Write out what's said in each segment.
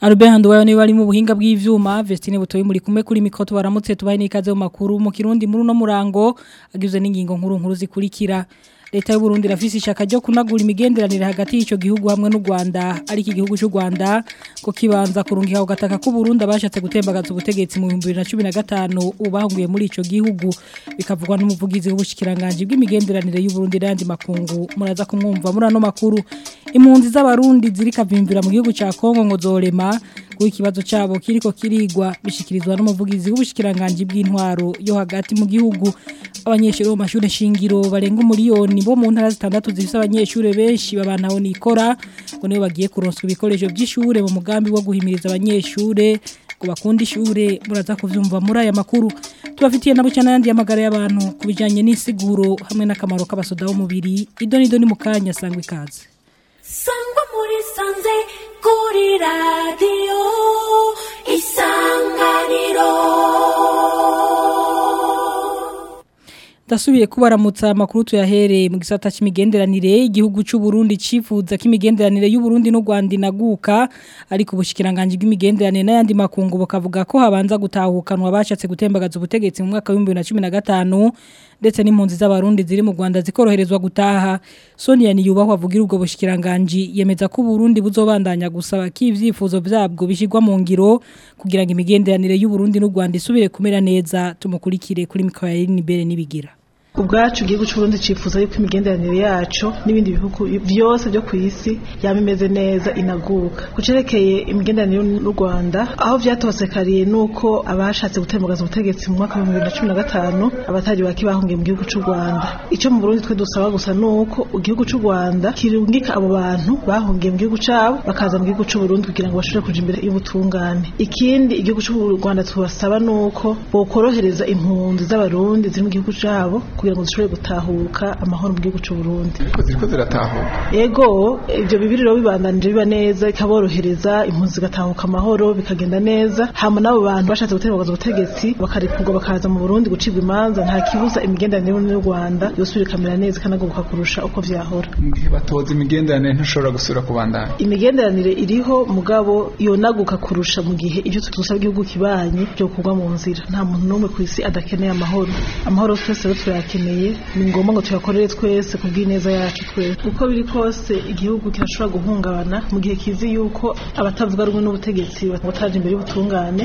Albert Handwayo niwe ari mu buhinga bw'ivyuma Vestine butoyi muri kumwe kuri mikoto baramutse tubaye nikaze mu makuru mu kirundi muri no murango agize n'ingingo nkuru nkuru zikurikira leta y'u Burundi rafise ishaka ryo kunagura imigenderanire hagati y'ico gihugu hamwe n'u Rwanda ari iki gihugu cy'u Rwanda ko kibanza kurungika ugataka ko Burundi abashatse gutembagaza ubutegetsi mu 2015 ubahunguye muri ico gihugu bikavugwa n'umuvugizi w'ubushikiranganje bw'imigenderanire y'u Burundi n'andi makungu muraza kumwumva muri ano makuru impunzi z'abarundi zirikavimbira mu gihugu cya Kongo ngo zorema kuba ikibazo cyabo kiriko kirigwa bishikirizwa n'umuvugizi w'ubushikiranganje bw'intwaro yo hagati mu gihugu abanyeshuri bo mashuri shingiro barenga umuriyoni bo mu ntara zitandatu zifite abanyeshuri benshi babanaho nikora ngo nibo bagiye kuronswa ibikoresho by'ishure mu mugambi wo guhimiriza abanyeshuri ngo bakunde ishure muraza kuvyumva muri aya makuru tubafitiye nabo cyane yandi yamagara y'abantu kubijanye n'isiguro hamwe n'akamaro k'abasoda bo mubiri idoni mukanya sangwe kaze sangwa muri sanze 우리 라디오 이상가니로 ndasubiye kubaramutsa amakuru tuyahereye mu gisata cy'imigenderanire igihugu cy'u Burundi cifuza k'imigenderanire y'u Burundi n'u Rwanda inaguka ariko ubushikiranganje bw'imigenderanire n'ayandi makungu bukavuga ko habanza gutahukanwa bashatse gutembagaza ubutegetsi mu mwaka na gatanu ndetse n'impunzi z'abarundi ziri mu Rwanda zikoroherezwa gutaha Sonia Niyubahwa avugira ubwo bushikiranganje yemeza ko Burundi buzobandanya gusaba ko ibyifuzo byabwo bishigwa mu ngiro kugira ngo imigenderanire y'u Burundi n'u Rwanda isubire kumera neza tumukurikire kuri mikoro ya Nibere nibigira ubwacu igihugu cy'u Burundi cyifuza yuko imigenderanire yacu n'ibindi bihugu byose byo ku isi yaba imeze neza inaguka ku cerekeye imigenderanire n'u Rwanda aho vyatosekariye nuko abashatse gutemugaza ubutegetsi mu mwaka wa gatanu abatari bake bahungiye mu gihugu cy'u Rwanda icyo mu Burundi twe dusaba gusa nuko igihugu cy'u Rwanda kirungika abo bantu bahungiye mu gihugu cyabo bakaza mu gihugu cy'u Burundi kugira ngo bashobore kuja imbere y'ubutungane ikindi igihugu cy'u Rwanda tubasaba nuko bokorohereza impunzi z'abarundi ziri mu gihugu cyabo kugira ngo zishobore gutahuka amahoro mu gihugu cy'u Burundi ziriko ziratahuka yego ibyo bibiriro bibandanije biba neza bikaborohereza impunzi zigatahuka amahoro bikagenda neza hama n'abo bantu bashatse guterwa ubutegetsi bakarekurwa bakaza mu Burundi gucibwa imanza nta kibuza imigenderanire n'u Rwanda yosubira ikamera neza ikanaguruka kurusha uko vyahora mu gihe batoza imigenderanire ntashobora gusubira kubandanya imigenderanire iriho mugabo yonaguka kurusha mu gihe ibyo tudusaba igihugu kibanye byo kugwa mu nzira nta muntu n'umwe ku isi adakeneye amahoro amahoro twese turayake turabikeneye ni ngombwa ngo tuyakorere twese ku bw'ineza yacu twese uko biri kose igihugu kirashobora guhungabana mu gihe kizi yuko abatavuga rumwe n'ubutegetsi bataje imbere y'ubutungane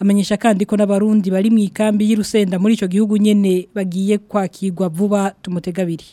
amenyesha kandi ko n'abarundi bari mu ikambi y'irusenda muri icyo gihugu nyene bagiye kwakigwa vuba tumutegabiri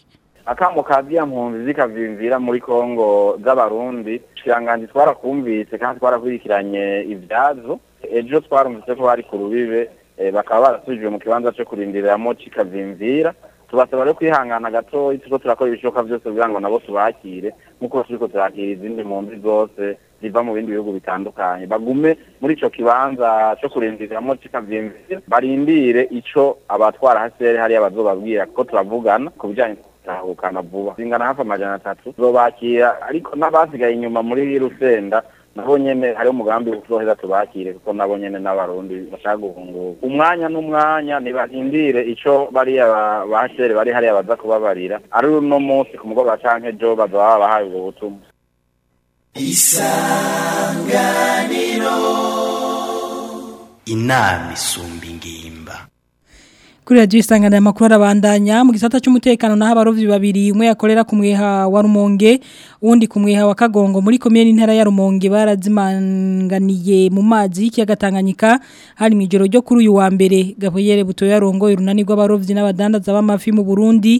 akamo kabya mpunzi zikavimvira muri Kongo z'abarundi kiranganje twarakumvise kandi twarakurikiranye ibyazo ejo twarumvise ko bari ku rubibe eh, bakaba barasubijwe mu kibanza cyo kurindiramo kikavimvira tubasaba rero kwihangana gato turiko turakora ibishoboka byose kugira ngo nabo tubakire nk'uko ko turakira izindi mpunzi zose ziva mu bindi bihugu bitandukanye bagume muri icyo kibanza cyo kurindiriramo kikavyimvira barindire icyo abatwara hasere hariya bazobabwira kuko turavugana ku bijyanye gutahukana vuba zingana hafi amajana atatu zobakira ariko n'abasigaye inyuma muri rusenda nabo nyine hariho umugambi wo tubakire kuko nabo nyine n'abarundi bashaka guhunguka umwanya n'umwanya ntibarindire icyo bariya bashere bari hariya baza kubabarira ari uno munsi ku mugoroba cyangwa ejo baza babahaye bahaye ubwo butumwa isanganiro inama isumba ingimba kuri radiyo isanganira amakuru arabandanya mu gisata cy'umutekano naho abarobyi babiri umwe yakorera ku wa rumonge undi ku mweha wa kagongo muri komine intara ya rumonge barazimanganiye mu mazi y'ikiyaga hari mu ijoro ryo kuri uyu wa mbere gaburiyere butoya yarongoye urunani rw'abarobyi n'abadandaza b'amafi mu burundi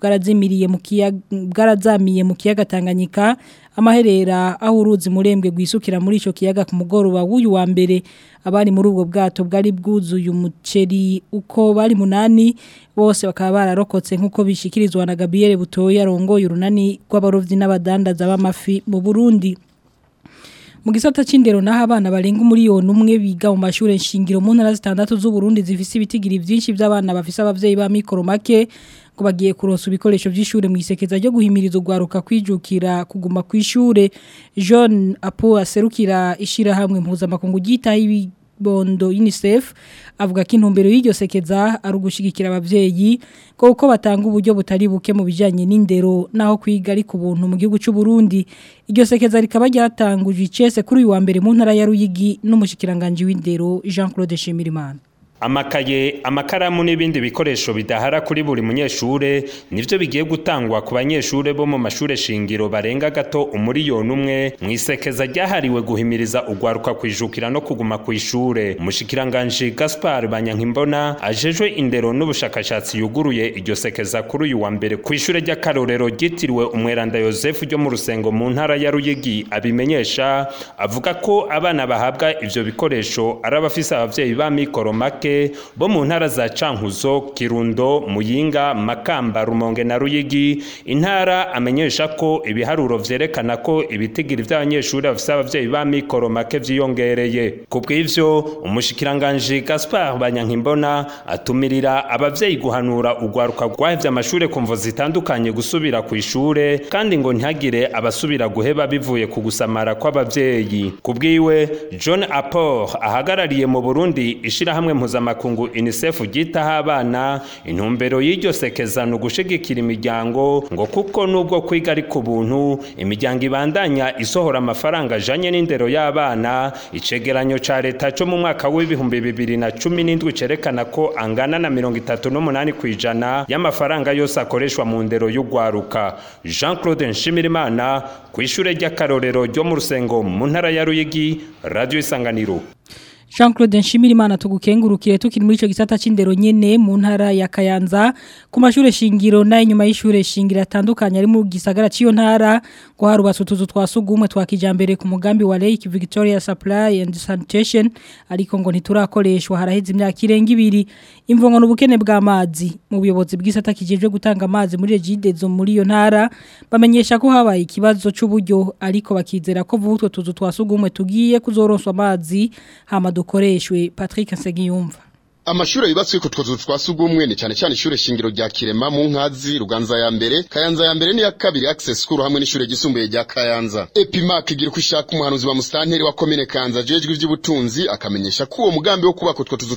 bwarazimiriye mu kiyaga bwarazamiye mu kiyaga Tanganyika amaherera aho uruzi murembwe rwisukira muri icyo kiyaga ku mugoroba w'uyu wa mbere abari muri ubwo bwato bwari bwuzuye umuceri uko bari munani bose bakaba bararokotse nk'uko bishyikirizwa na Gabriel butoya arongoye urunani rw'abarobyi n'abadandaza b'amafi mu burundi mu gisata cy'indero naho abana barenga umuriyoni umwe biga mu mashuri nshingiro mu ntara zitandatu z'u Burundi zifise ibitigiri byinshi by'abana bafise ababyeyi ba mikoro make ko bagiye kuronsa ibikoresho by'ishure mu isekeza ryo guhimiriza ugwaruka kwijukira kuguma ku ishure John Apo aserukira ishira hamwe mpuzamakungu gitaho bondo UNICEF avuga ko intumbero y'iryo sekeza ari ugushigikira ababyeyi ko uko batanga uburyo butari buke mu bijyanye n'indero naho kwiga ari ku buntu mu gihugu cy'u Burundi iryo sekeza rikaba ryatanguje icese kuri uyu wa mbere mu ntara ya Ruyigi n'umushikiranganje w'indero Jean Claude Shimirimana amakaye amakaramu n'ibindi bikoresho bidahara kuri buri munyeshure nivyo bigiye gutangwa ku banyeshuri bo mu mashuri shingiro barenga gato umuriyoni umwe mu mw'isekeza ryahariwe guhimiriza ugwaruka kwijukira no kuguma ku kw'ishure umushikiranganji gaspar banyankimbona ajejwe indero n'ubushakashatsi yuguruye iryo sekeza kuri uyu wa mbere ku kw'ishure ry'akarorero ryitiriwe umweranda yosefu ryo mu rusengo mu ntara ya ruyigi abimenyesha avuga ko abana bahabwa ibyo bikoresho ari abafise ababyeyi b'amikoro make Banke bo mu ntara za Cankuzo Kirundo Muyinga Makamba Rumonge na Ruyigi intara amenyesha ko ibiharuro vyerekana ko ibitigiri vy'abanyeshuri bafise abavyeyi ba mikoro make vyiyongereye ku bw'ivyo umushikiranganji Gaspard Banyankimbona atumirira abavyeyi guhanura ugwaruka rwahevye amashure ku mvo zitandukanye gusubira ku ishure kandi ngo ntihagire abasubira guheba bivuye ku gusamara kw'abavyeyi ku bwiwe John Apor ahagarariye mu Burundi ishirahamwe mpuza mpuzamakungu UNICEF ryitaho abana intumbero y'iryo sekeza ni ugushigikira imiryango ngo kuko nubwo kwiga ari ku buntu imiryango ibandanya isohora amafaranga ajanye n'indero y'abana icegeranyo ca leta cyo mu mwaka w'ibihumbi bibiri na cumi n'indwi cyerekana ko angana na mirongo itatu n'umunani ijana y'amafaranga yose akoreshwa mu ndero y'ugwaruka jean claude nshimirimana ku ishure ry'akarorero ryo mu rusengo mu ntara ya ruyigi radio isanganiro jean claude nshimirimana tugukengurukire tukiri muri cyo gisata cy'indero nyine mu ntara ya kayanza ku mashuri shingiro n'inyuma y'ishuri shingiro atandukanye ari mu gisagara cy'iyo ntara ngo harubatse utuzu twa sugumwe twa kijyambere ku mugambi wa lake victoria supply and sanitation ariko ngo ntiturakoreshwa haraheze imyaka irenga ibiri imvungo n'ubukene bw'amazi mu buyobozi bw'isata kijejwe gutanga amazi muri regidezo muri iyo ntara bamenyesha ko habaye ikibazo cy'uburyo ariko bakizera ko vuba utwo tuzu twa sugumwe tugiye kuzoronswa amazi hamadu dukoreshwe patrick nsengiyumva amashure yubatswe ku twozu twa sugumwe ni cyane cyane ishure shingiro rya Kirema mu Nkazi Ruganza ya mbere Kayanza ya mbere n'iya kabiri Access School hamwe n'ishure gisumbuye rya Kayanza Epimac igira ko ishaka umuhanuzi wa Mustanteri wa komine Kanza jejwe ivy'ubutunzi akamenyesha ko uwo mugambi wo kubaka utwo tuzu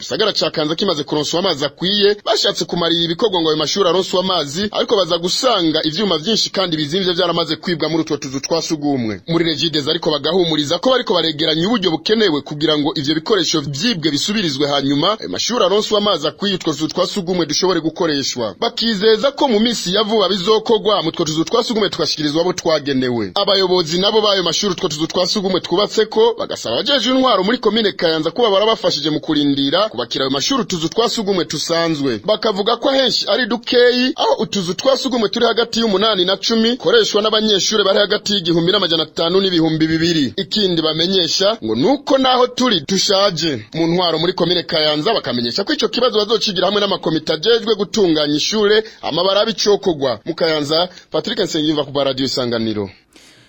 gisagara ca kayanza kimaze kuronswa amazi akwiye bashatse kumarira ibikorwa ngo ayo mashuri aronswe amazi ariko baza gusanga ibyuma byinshi kandi bizimvye vyaramaze kwibwa muri utwo tuzu twa sugumwe muri regidezo ariko bagahumuriza ko bariko baregeranya uburyo bukenewe kugira ngo ibyo bikoresho vyibwe bisubirizwe hanyuma ayo mashuri aronswe amazi akwiye utwo tuzu twa sugumwe dushobore gukoreshwa gukorwa bakizeza ko mu minsi ya vuba bizokogwa mu two tuzu twa sugumwe tugashyikirizwa abo twagenewe abayobozi nabo b'ayo mashuri utwo tuzu twa sugumwe twubatse ko bagasaba abajeje intwaro muri komine kayanza kuba barabafashije mu kurindira kubakira ayo mashuri utuzu twa sugumwe tusanzwe bakavuga ko henshi ari dukeyi aho utuzu twa sugumwe turi hagati y'umunani na cumi koreshwa n'abanyeshuri bari hagati y'igihumbi n'amajana atanu n'ibihumbi bibiri ikindi bamenyesha ngo nuko naho turi dushaje mu ntwaro muri komine kayanza bakamenyesha ko icyo kibazo bazokigira hamwe n'amakomite ajejwe gutunganya munyishure amabara bicokogwa mukayanza Patrick Nsengimva ku radio isanganiro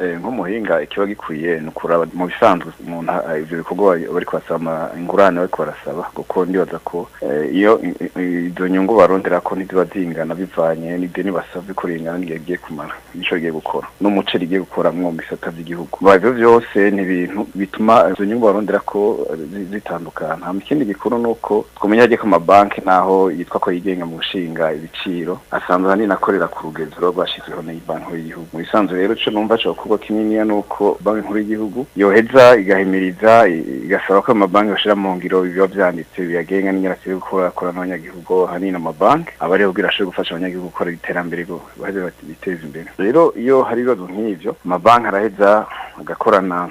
Eh, nk'umuhinga ikiba gikwiye ni ukuraba mu bisanzwe umuntu eh, ibyo bikorwa bari kubasaba ingurane bari kubarasaba kuko ndibaza ko eh, iyo izo nyungu barondera ko ntiziba zingana bivanye n'ideni basabwe ko ringana n'igihe rigiye kumara n'icyo rigiye gukora n'umuceri rigiye gukora mu bisata by'igihugu ibyo byose ni ibintu bituma izo nyungu barondera ko zitandukana ikindi gikuru ni uko twamenya ko amabanki naho yitwa ko yigenga mu gushinga ibiciro asanzwe ahanini akorera ku rugezero rwashyizweho n'iyi banki y'igihugu mu bisanzwe rero icyo numva cyo igikorwa kininiya ni uko banki nkuru y'igihugu yoheza igahimiriza igasaba ko amabanki bashyira mu ngiro biba byanditse biyagenga n'ingenzi yo gukora n'abanyagihugu hanini amabanki aba ariyo ubwira ashobora gufasha abanyagihugu gukora iterambere biteza imbere rero iyo hari ibibazo nk'ibyo amabanki araheza agakorana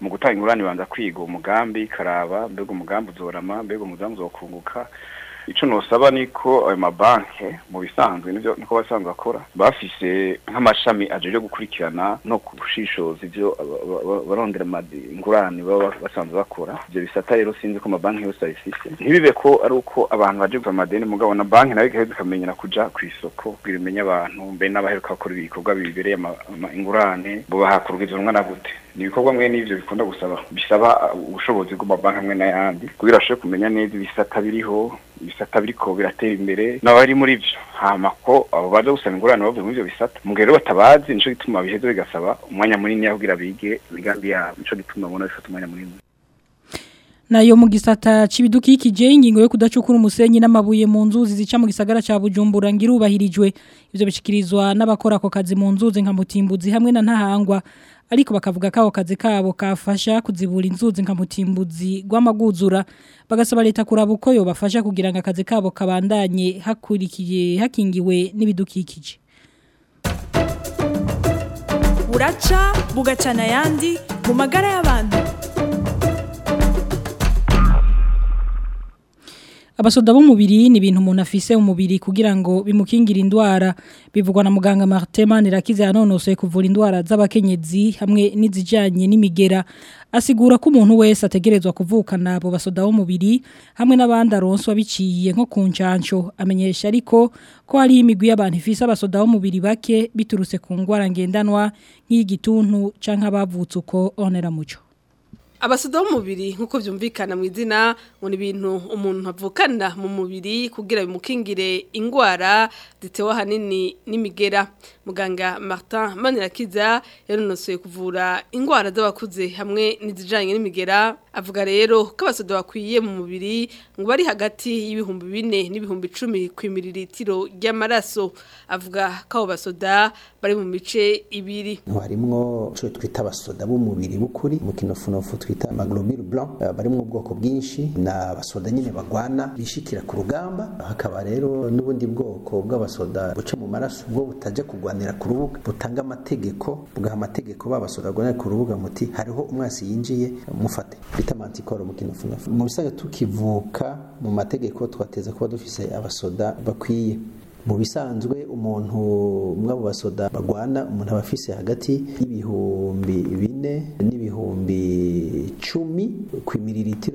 mu gutanga ingurane ibanza kwiga umugambi ikaraba mbega umugambi uzorama mbega umugambi uzokunguka icyo ntusaba ni ko ayo mabanki mu bisanzwe nibyo niko basanzwe bakora bafise nk'amashami ajejwe gukurikirana no kubushishoza ibyo barondera ingurane baba basanzwe bakora ibyo bisata rero sinzi ko amabanki yose abifise ntibibe ko ari uko abantu baje gusa amadeni mugabo na banki nayo igahita ikamenyera kuja ku isoko kugira imenye abantu mbere n'abaheruka gukora ibikorwa bibereye ingurane bo bahakura urugero gute ibikorwa mwe n'ibyo bikunda gusaba bisaba ubushobozi bw'amabanki amwe n'ayandi kugira ashobore kumenya neza ibisata biriho ibisata ko biratera imbere n'abari muri byo hama ko abo baza gusaba ingurane bavuye muri ibyo bisata mu rero batabazi nico gituma biheza bigasaba umwanya munini kugira bige imigambi yabo nico gituma ubona bifata umwanya munini nayo mu gisata cy'ibidukikije ingingo yo kudacukura umusenyi n'amabuye mu nzuzi zica mu gisagara cya Bujumbura ngirubahirijwe ivyo bishyikirizwa n'abakora ako kazi mu nzuzi nka Mutimbuzi hamwe na Ntahangwa ariko bakavuga ko akazi kabo kafasha kuzibura inzuzi nkamutimbuzi mutimbuzi rw'amaguzura bagasaba leta kuraba uko yobafasha kugira ngo akazi kabo kabandanye hakurikiye hakingiwe n'ibidukikije uraca bugacana yandi mu magara y'abantu abasoda b'umubiri ni ibintu umuntu afise umubiri kugira ngo bimukingire indwara bivugwa na muganga Martin Manirakize yanonosoye kuvura indwara z'abakenyezi hamwe n’izijyanye n'imigera asigura ko umuntu wese ategerezwa kuvukana abo basoda b'umubiri hamwe n'abandi aronswa biciye nko ku ncanco amenyesha ariko ko hari imigwi y'abantu ifise abasoda b'umubiri bake biturutse ku ndwara ngendanwa nk'iyigituntu canke abavutse uko onera muco abasudo w'umubiri nk'uko byumvikana mu izina ngo ni ibintu umuntu avukana mu mubiri kugira bimukingire indwara zitewe ahanini n'imigera muganga martin manirakiza yanonosoye kuvura indwara z'abakuze hamwe n'izijyanye n'imigera avuga rero ko abasodo bakwiye mu mubiri ngo bari hagati y'ibihumbi bine n'ibihumbi icumi ku imiriritiro ry'amaraso avuga ko abo basoda bari mu mice ibiri harimwo icyo twita abasoda b'umubiri b'ukuri mu kinofunofu twita maglomire blanc bari ubwoko bwinshi na basoda nyine bagwana bishikira ku rugamba hakaba rero n'ubundi bwoko bw'abasoda buca mu maraso bwo butajya kurwanira ku rubuga butanga amategeko bwa amategeko b'abasoda barwanira ku rubuga muti hariho umwasi yinjiye mufate peter mantikoro mukino funafu mu bisaga tukivuka mu mategeko twateza kuba dufise abasoda bakwiye mu bisanzwe umuntu umwe mu basoda bagwana umuntu aba afise hagati y'ibihumbi bine n'ibihumbi cumi ku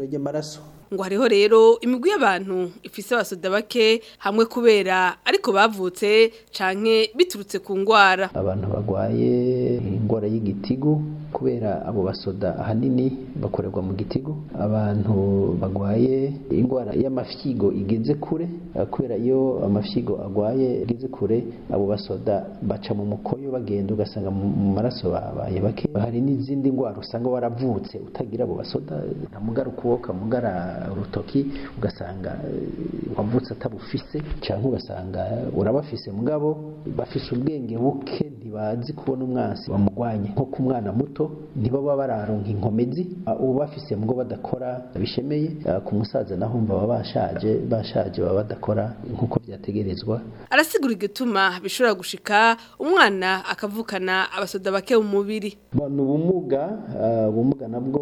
ry'amaraso ngo hariho rero imigwi y'abantu ifise abasoda bake hamwe kubera ariko bavutse canke biturutse ku ngwara abantu bagwaye ingwara y'igitigu kubera abo basoda ahanini bakorerwa mu gitigo abantu bagwaye ingwara y'amafyigo igeze kure kubera iyo amafyigo agwaye igeze kure abo basoda baca mu muko bagenda ugasanga mu maraso babaye bake hari n'izindi ndwara usanga waravutse utagira abo basoda kamugara ukuboko mugara urutoki ugasanga eh, wavutse atabufise cyangwa ugasanga urabafise mugabo bafise ubwenge buke ntibazi kubona umwasi bamurwanya nko ku mwana muto ntibaba bararonka inkomezi ubafise ngo badakora bishemeye ku musaza naho baba bashaje bashaje baba badakora nk'uko byategerezwa arasigura igituma bishobora gushika umwana akavukana abasoda bake mu mubiri ni ubumuga ubumuga nabwo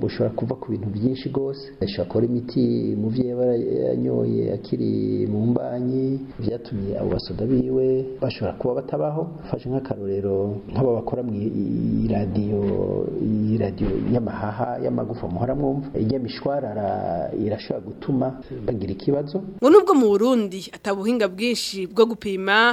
bushobora kuva ku bintu byinshi rwose ashobora kuba imiti umubyeyi aba yanyoye akiri mu mbanyi byatumye abo basoda biwe bashobora kuba batabaho afashe nka nk'akarorero nk'aba bakora mu iradiyo iradiyo y'amahaha y'amagufa muhora mwumva ijya mishwarara irashobora gutuma bagira ikibazo ngo nubwo mu Burundi atabuhinga bwinshi bwo gupima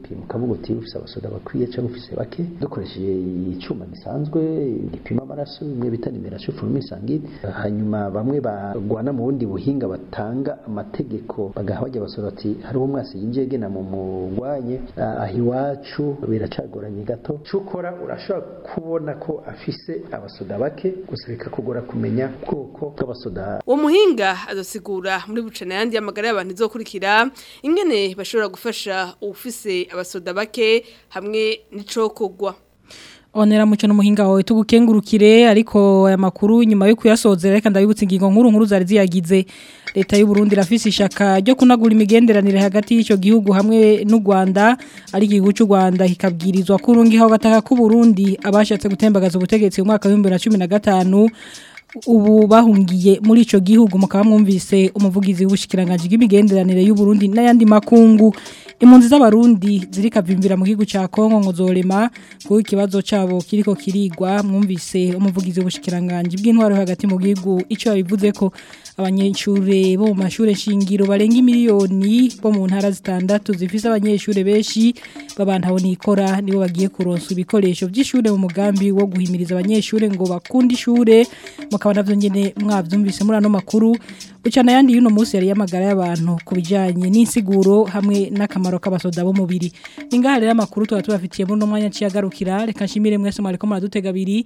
gupima ukavuga uti ufise abasoda bakwiye cyangwa ufise bake dukoresheje icyuma gisanzwe gipima amaraso bimwe bita nimerasiyo forumisangire hanyuma bamwe barwana mu bundi buhinga batanga amategeko bagaha bajya basoda ati hariho umwasi yinjege na na mu mugwanye biracagoranye gato cyukora urashobora kubona ko afise abasoda bake gusa bikakugora kumenya ubwoko bw'abasoda uwo muhinga azasigura muri bucana n'ayandi y'amagara y'abantu izokurikira ingene bashobora gufasha uwufise abasoda bake hamwe n'icokogwa oneramuco n'umuhinga wawe tugukengurukire ariko aya makuru nyuma yo kuyasozera reka ndabibutse ingingo nkuru nkuru zari ziyagize leta y'u Burundi irafise ishaka ryo kunagura imigenderanire hagati y'icyo gihugu hamwe n'u Rwanda ari igihugu cy'u Rwanda kikabwirizwa kurungiho gataka ku Burundi abashatse gutembagaza ubutegetsi mu mwaka wa 2015 ubu bahungiye muri icyo gihugu mukaba mwumvise umuvugizi w'ubushikiranganje bw'imigenderanire y'u Burundi n'ayandi makungu impunzi z'abarundi zirikavimvira mu gihugu cya Kongo ngo zorema kuko ikibazo cyabo kiriko kirigwa mwumvise umuvugizi w'ubushikiranganje bw'intwaro hagati mu gihugu icyo yabivuze ko abanyeshure bo mu mashure shingiro barenga miliyoni bo mu ntara zitandatu zifise abanyeshure benshi babantaho nikora nibo bagiye kuronsa ibikoresho by'ishure mu mugambi wo guhimiriza abanyeshure ngo bakunde ishure mukaba navyo nyene mwavyumvise muri ano makuru cyane ayandi y'uno munsi yari y'amagara y'abantu ku bijyanye n'insiguro hamwe n'akamaro k'abasoda b'umubiri ni ngaha rero amakuru tuba tubafitiye muri uno mwanya nshyiyagarukira reka nshimire mwese mwariko muradutega abiri